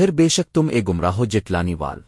پھر بے شک تم اے گمراہو جٹلانی وال۔